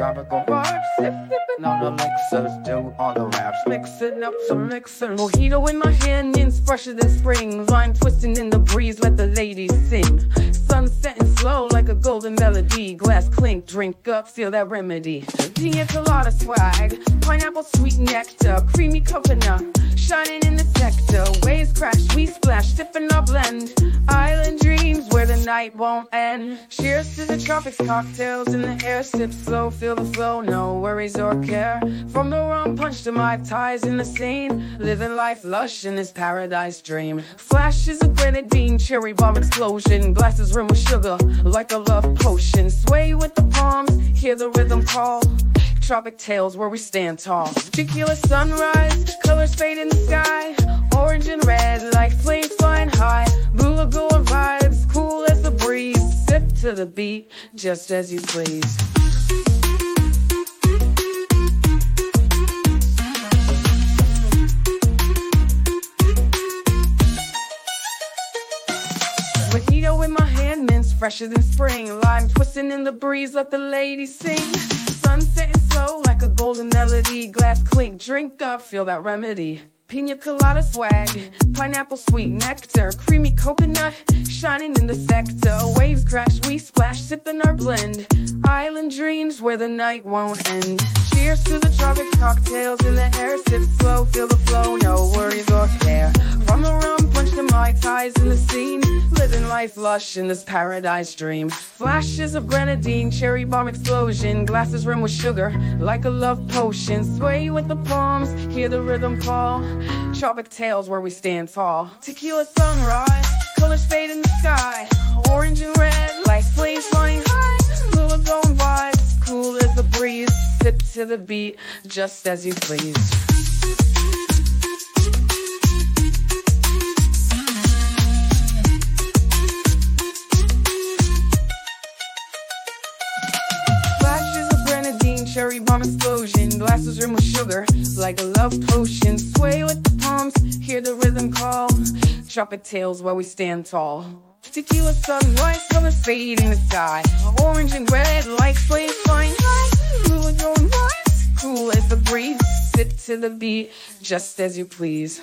tropical vibes. Sip, sipping on elixirs, do all the raps. Mixing up some mixing. Mojito in my hand, mints fresher than spring. Line twisting in the breeze, let the ladies sing. Sun setting slow like a golden melody. Glass clink, drink up, feel that remedy. Pina colada swag, pineapple sweet nectar, creamy coconut, shining in the sector. Waves crash, we splash, sipping our blend. Island the night won't end. Cheers to the tropics, cocktails in the air, sip slow, feel the flow, no worries or care. From the rum punch to mai tais in the scene, living life lush in this paradise dream. Flashes of grenadine, cherry bomb explosion, glasses rim with sugar like a love potion. Sway with the palms, hear the rhythm call. Tropic tales where we stand tall. Tequila sunrise, colors fade in the sky. Orange and red to the beat, just as you please. Mojito in my hand, mints fresher than spring. Lime twisting in the breeze, let the ladies sing. Sun setting slow like a golden melody. Glass clink, drink up, feel that remedy. Pina colada swag, pineapple sweet nectar, creamy coconut, shining in the sector. Waves crash, we splash, sipping our blend. Island dreams where the night won't end. Cheers to the tropic cocktails in the air, in the scene, living life lush in this paradise dream. Flashes of grenadine, cherry bomb explosion, glasses rimmed with sugar, like a love potion. Sway with the palms, hear the rhythm call. Tropic tales where we stand tall. Tequila sunrise, colors fade in the sky. Orange and red, like flames flying high. Blue lagoon vibes, cool as the breeze. Sip to the beat, just as you please. Cherry bomb explosion, glasses rim with sugar, like a love potion. Sway with the palms, hear the rhythm call. Tropic tales while we stand tall. Tequila sunrise, colors fade in the sky. Orange and red, like flames flying high. Blue and vibes, cool as the breeze. Sit to the beat, just as you please.